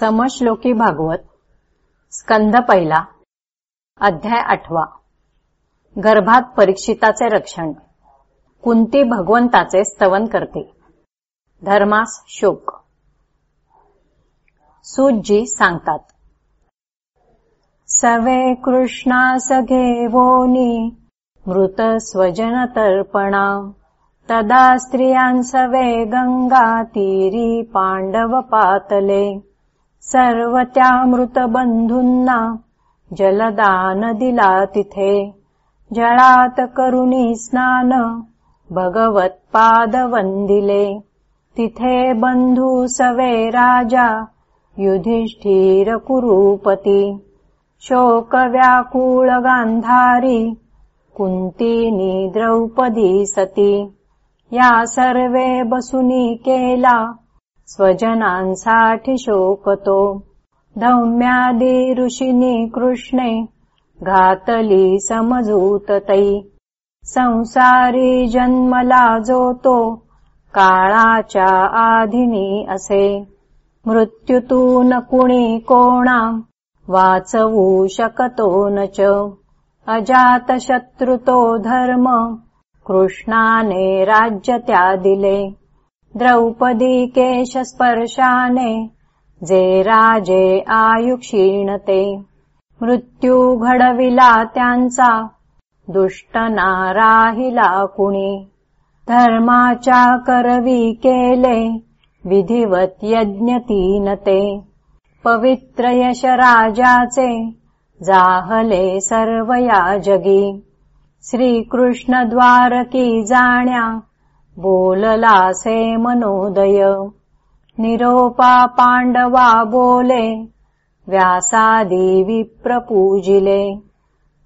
समश्लोकी भागवत स्कंद पहिला अध्याय आठवा. गर्भात परीक्षिताचे रक्षण. कुंती भगवंताचे स्तवन करते. धर्मास शोक. सूजी सांगतात सवे कृष्णा घेवोनी मृत स्वजन तर्पणा. तदा स्त्रियांसवे गंगा तीरी पांडव पातले. सर्व त्या मृतबंधूंना जलदान दिला तिथे जळात करुणी स्नान भगवत पाद वंदिले तिथे बंधू सवे राजा युधिष्ठिर कुरुपती शोक व्याकुळ गांधारी कुंतीनी द्रौपदी सती या सर्वे बसुनी केला स्वजनांसाठी शोकतो धौम्यादी ऋषिनी कृष्णे घातली समजूततै संसारी जन्मला आधिनी असे। मृत्युतून कुणी कोणा वाचवू शकतो न च। अजातशत्रुतो धर्म कृष्णाने राज्य त्या दिले द्रौपदी केशस्पर्शाने जे राजे आयुक्षीणते। मृत्यू घडविला त्यांचा दुष्ट नाराहिला कुणी। धर्माच्या करवी केले विधिवत यज्ञ पवित्र यश राजाचे जाहले सर्वया जगी। श्रीकृष्ण द्वारकी जाण्या बोललासे मनोदय। निरोपा पांडवा बोले व्यासादी विप्रपूजिले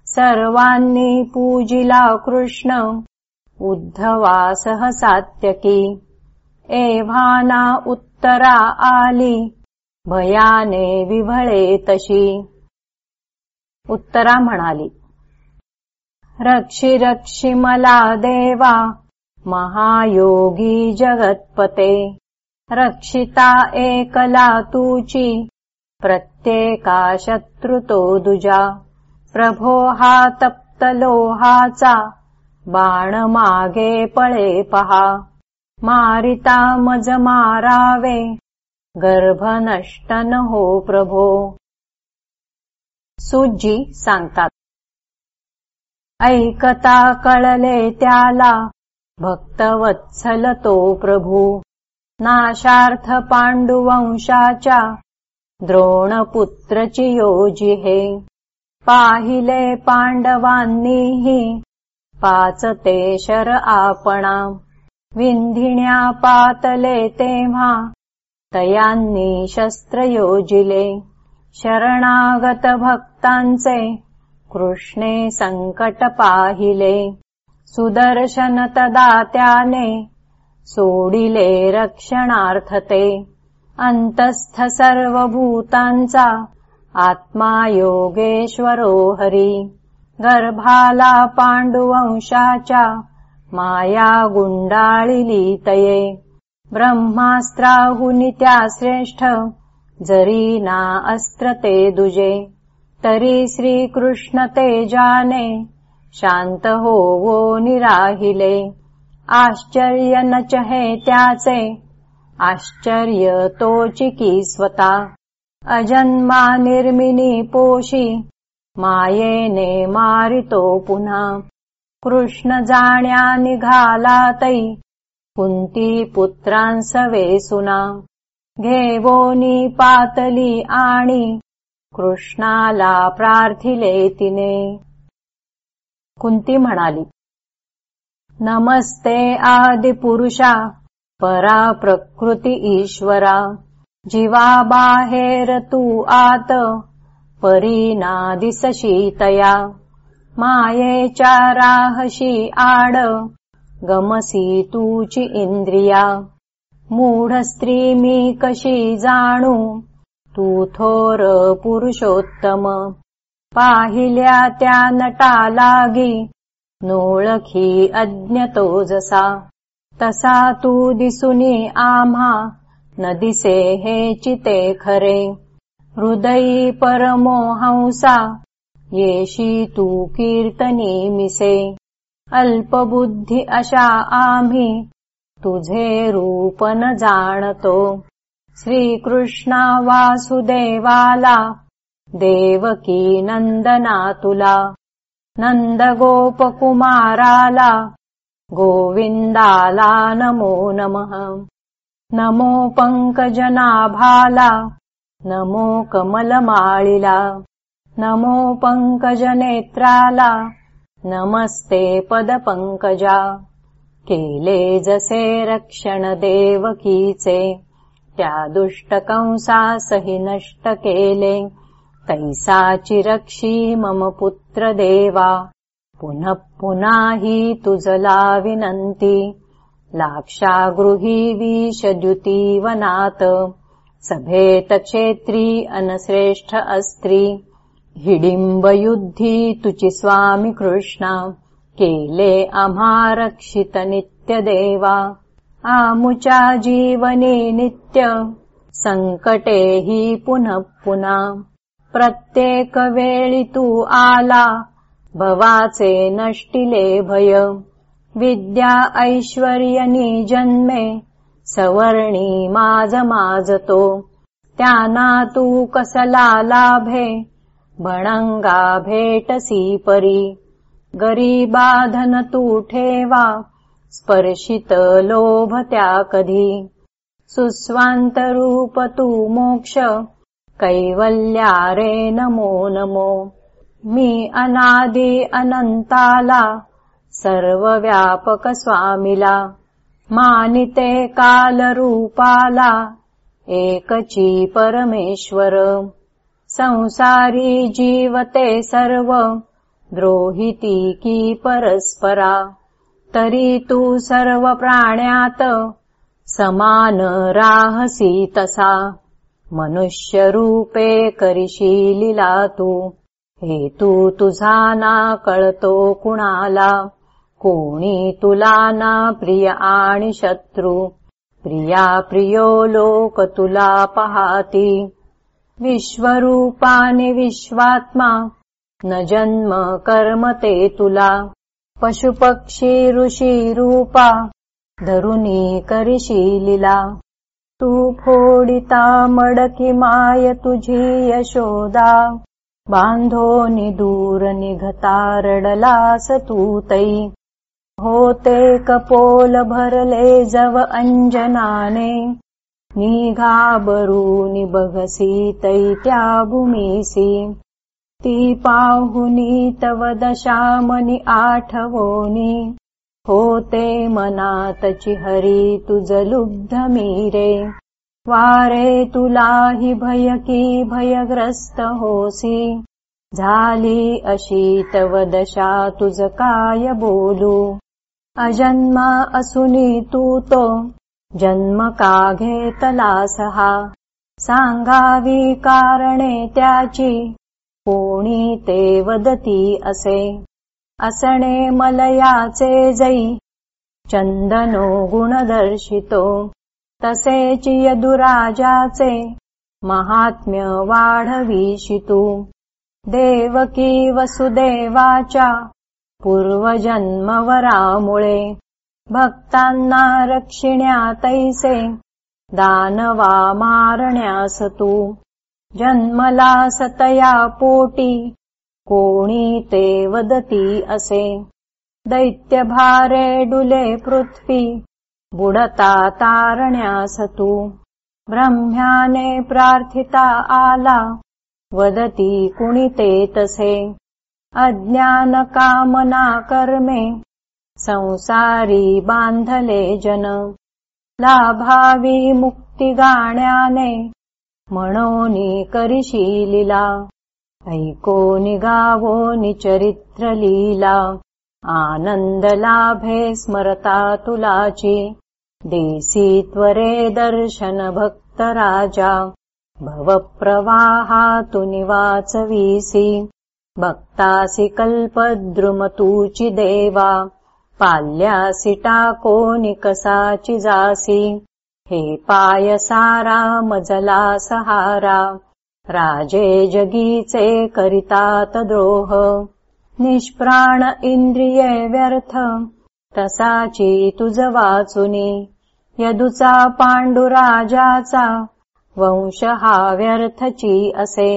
सर्वांनी पूजिला कृष्ण उद्धवासह सात्यकी एव्हाना उत्तरा आली भयाने विभळे तशी। उत्तरा म्हणाली रक्षि रक्षि मला देवा महायोगी जगत्पते। रक्षिता एकला तूची प्रत्येका शत्रुतो दुजा। प्रभो हा लोहाचा। बाण मागे पळे पहा। मारिता मज मारावे। गर्भ नष्ट न हो प्रभो। सुजी सांगतात। ऐकता कळले त्याला भक्तवत्सल तो प्रभू। नाशार्थ पांडुवंशाच्या द्रोणपुत्रची योजिहे पाहिले पांडवांनीही पाचते शर आपणा। विंधिण्या पातले तेव्हा तयांनी शस्त्र योजिले शरणागत भक्तांचे कृष्णे संकट पाहिले सुदर्शन तदा त्याने सोडिले रक्षणार्थते अंतस्थ सर्वभूतांचा आत्मा योगेश्वरो हरी गर्भाला पांडुवंशाच्या माया गुंडाळिली तये ब्रह्मास्त्राहुनि त्या श्रेष्ठ जरी ना अस्त्र ते दुजे तरी श्रीकृष्ण ते जाने शांत होवो निराहिले. आश्चर्य न चहे त्याचे. आश्चर्य तोचिकी स्वता. अजन्मा निर्मिनी पोशी. मायेने मारितो पुन्हा. कृष्ण जाण्या निघाला तै कुंती पुत्रांसवे सुना. घेवोनी पातली आणि. कृष्णाला प्रार्थिले तिने. कुंती म्हणाली नमस्ते आदि पुरुषा परा प्रकृती ईश्वरा जीवा बाहेर तू आत परीना दिसशीतया मायेच्या राहशी आड गमसी तूची इंद्रिया मूढ स्त्री मी कशी जाणू तू थोर पुरुषोत्तम पाहिल्या त्या नटा लागी नोळखी अज्ञतो जसा तसा तू दिसुनी आम्हा. न दिसे हे चिते खरे. हृदयी परमो हंसा येशी तू कीर्तनी मिसे. अल्पबुद्धि अशा आम्ही. तुझे रूप न जाणतो. श्रीकृष्णा वासुदेवाला देवकी नन्दना तुला नन्दगोपकुमाराला गोविन्दाला नमो नमः। नमो पङ्कजनाभाला नमो कमलमालिला नमो पङ्कजनेत्राला नमस्ते पदपङ्कजा। केले जसे रक्षण देवकीचे त्या दुष्टकंसासहि नष्ट केले तैसाचि रक्षी मम पुत्र देवा पुनः पुनाहि तुजला विनन्ति। लाक्षा गृही विषद्युतीवनात्। सभेतक्षेत्री अनश्रेष्ठ अस्त्री। हिडिम्बयुद्धि तुचि स्वामि कृष्णा। केले अमारक्षित नित्यदेवा। आमुचा जीवने नित्य। सङ्कटे हि पुनः पुनः प्रत्येकवेळितु आला भवाचे नष्टिले भय. विद्या ऐश्वर्यनी जन्मे सवर्णी माज माजतो. त्याना तू कसला लाभे? भणंगा भेटसी परी. गरीबाधन तू ठेवा स्पर्शित लोभ त्या कधी. सुस्वांतरूप तू मोक्ष कैवल्यारे नमो नमो। मी अनादि अनन्ताला सर्वव्यापक स्वामिला मानिते कालरूपाला एकची परमेश्वर। संसारी जीवते सर्व द्रोहिती की परस्परा। तरी तू सर्व प्राण्यात समान राहसी तसा मनुष्यरूपे करिशीलिला तू हेतू तुझा ना कळतो कुणाला। कोणी तुला ना प्रिय आणि शत्रु। प्रिया प्रियो लोक तुला पहाती। विश्वरूपाने विश्वात्मा। न जन्म कर्म ते तुला। पशुपक्षी ऋषी रूपा। धरुनी करिशीलिला तू फोडिता मडकी माय तुझी यशोदा. बांधो दूर निघता रडलास तू तै होते कपोल भरले जव अंजनाने. निघाबरूनि बघसी तै त्या भूमीसी. ती पाहुनी तव दशामनि आठवोनी होते मनातची हरी तुझ लुब्ध मीरे। वारे तुलाही भयकी भयग्रस्त होसी। झाली अशीतव दशा तुझ काय बोलू। अजन्मा असुनी तू तो जन्म का घेतला सहा। सांगावी कारणे त्याची कोणी ते वदती असे असणे मलयाचे जै। चन्दनो गुणदर्शितो तसेच यदुराजाचे महात्म्य वाढविषितु देवकी वसुदेवाचा भक्तांना रक्षिण्या तैसे दानवा मारण्यासतु जन्मला सतया पोटी कोणी ते वदती असे. दैत्यभारे डुले पृथ्वी बुडता तारण्यासतु ब्रह्म्याने प्रार्थिता आला वदती कुणिते तसे. अज्ञानकामना कर्मे संसारी बांधले जन. लाभावी मुक्तिगाण्याने म्हणोनी करिशीलिला ऐको निगावो निचरित्रलीला आनन्दलाभे स्मरता तुलाची देसी त्वरे दर्शन भक्तराजा भवप्रवाहातु निवाचवीसि भक्तासि कल्पद्रुमतूचि देवा पाल्यासि टाकोनिकसाचि जासि हे पायसारा मजला सहारा राजे जगीचे करितात द्रोह निष्प्राण इन्द्रिये व्यर्थ तसाची तुझ वाचुनी यदुचा पाण्डुराजाचा वंश हा व्यर्थची असे.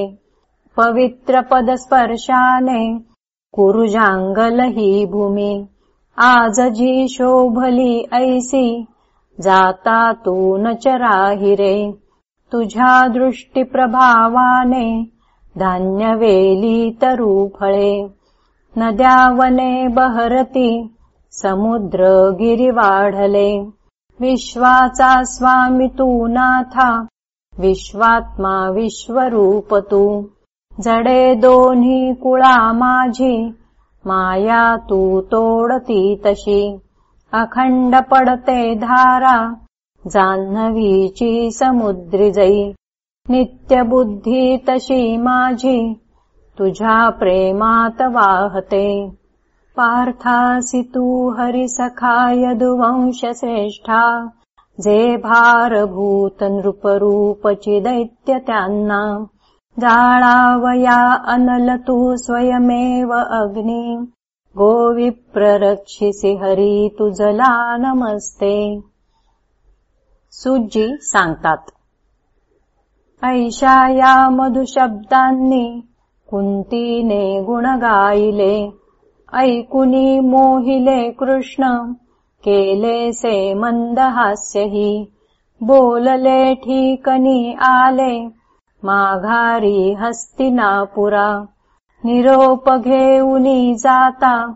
पवित्र पदस्पर्शाने कुरुजांगल ही भूमी आज शोभली ऐसी जाता तू न चराहिरे तुझ्या दृष्टीप्रभावाने धान्य वेली तरु फळे नद्यावने बहरती समुद्र गिरी वाढले. विश्वाचा स्वामी तू नाथा विश्वात्मा विश्वरूप तू. जडे दोन्ही कुळा माझी माया तू तोडती तशी. अखंड पडते धारा जान्हवीची समुद्री जई नित्य बुद्धी तशी माझी तुझ्या प्रेमात वाहते पार्थासी तू हरिसखा यदुवंश श्रेष्ठा जे भारभूत नृपरूपची दैत्य त्यांना। जाळावया अनल तू स्वयमेव अग्नि। गोविप्ररक्षिसि हरी तुझला नमस्ते सुजी सांगतात. ऐशा या मधुशब्दांनी कुंतीने गुण गायले. ऐकुनी मोहिले कृष्ण केले से मंदहास्यही बोलले ठीकनी आले माघारी हस्तिनापुरा. निरोप घेऊनी जाता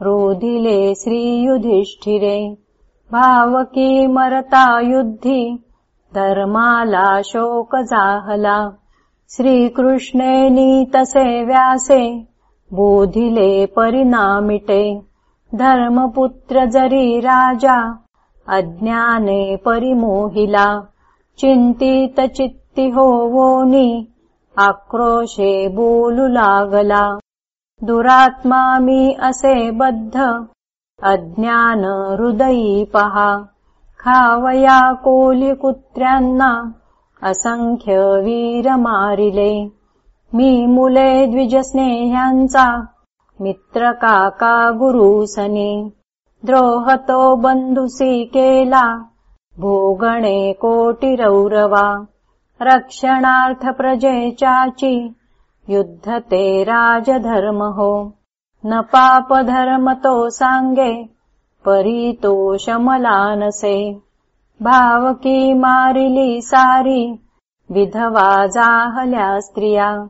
रोधिले श्रीयुधिष्ठिरे भावकी मरता युद्धि धर्माला शोक जाहला श्रीकृष्णे नीतसे व्यासे बोधिले परिणामिटे। धर्मपुत्र जरी राजा अज्ञाने परिमोहिला। चिन्तित चित्त होवोनी आक्रोशे बोलु लागला। दुरात्मा मी असे बद्ध अज्ञान हृदयी पहा खावया कुत्र्यांना असंख्य वीर मारिले मी मुले द्विजस्नेह्यांचा मित्र काका गुरुसनी। द्रोहतो बंधुसी केला भोगणे कोटिरौरवा। रक्षणार्थ प्रजेचाची युद्धते राजधर्म हो न पाप धर्म तो सांगे परितोषमलानसे भावकी मारिली सारी विधवा जाहल्या स्त्रिया.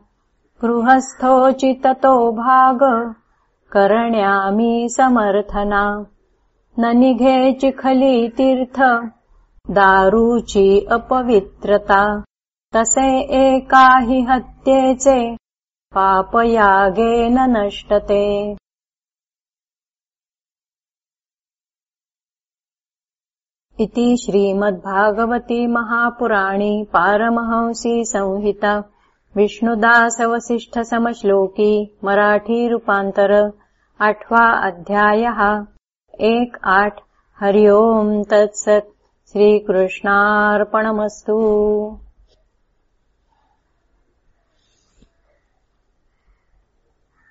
गृहस्थोचित तो भाग करण्यामी समर्थना. न निघे चिखली तीर्थ दारूची अपवित्रता. तसे एकाही हत्येचे पापयागेन नष्टते। इति श्रीमद्भागवती महापुराणी पारमहंसी संहिता विष्णुदासवसिष्ठसमश्लोकी मराठीरूपान्तर आठवा अध्यायः। एक आठ। हरि ओम् तत्सत्। श्रीकृष्णार्पणमस्तु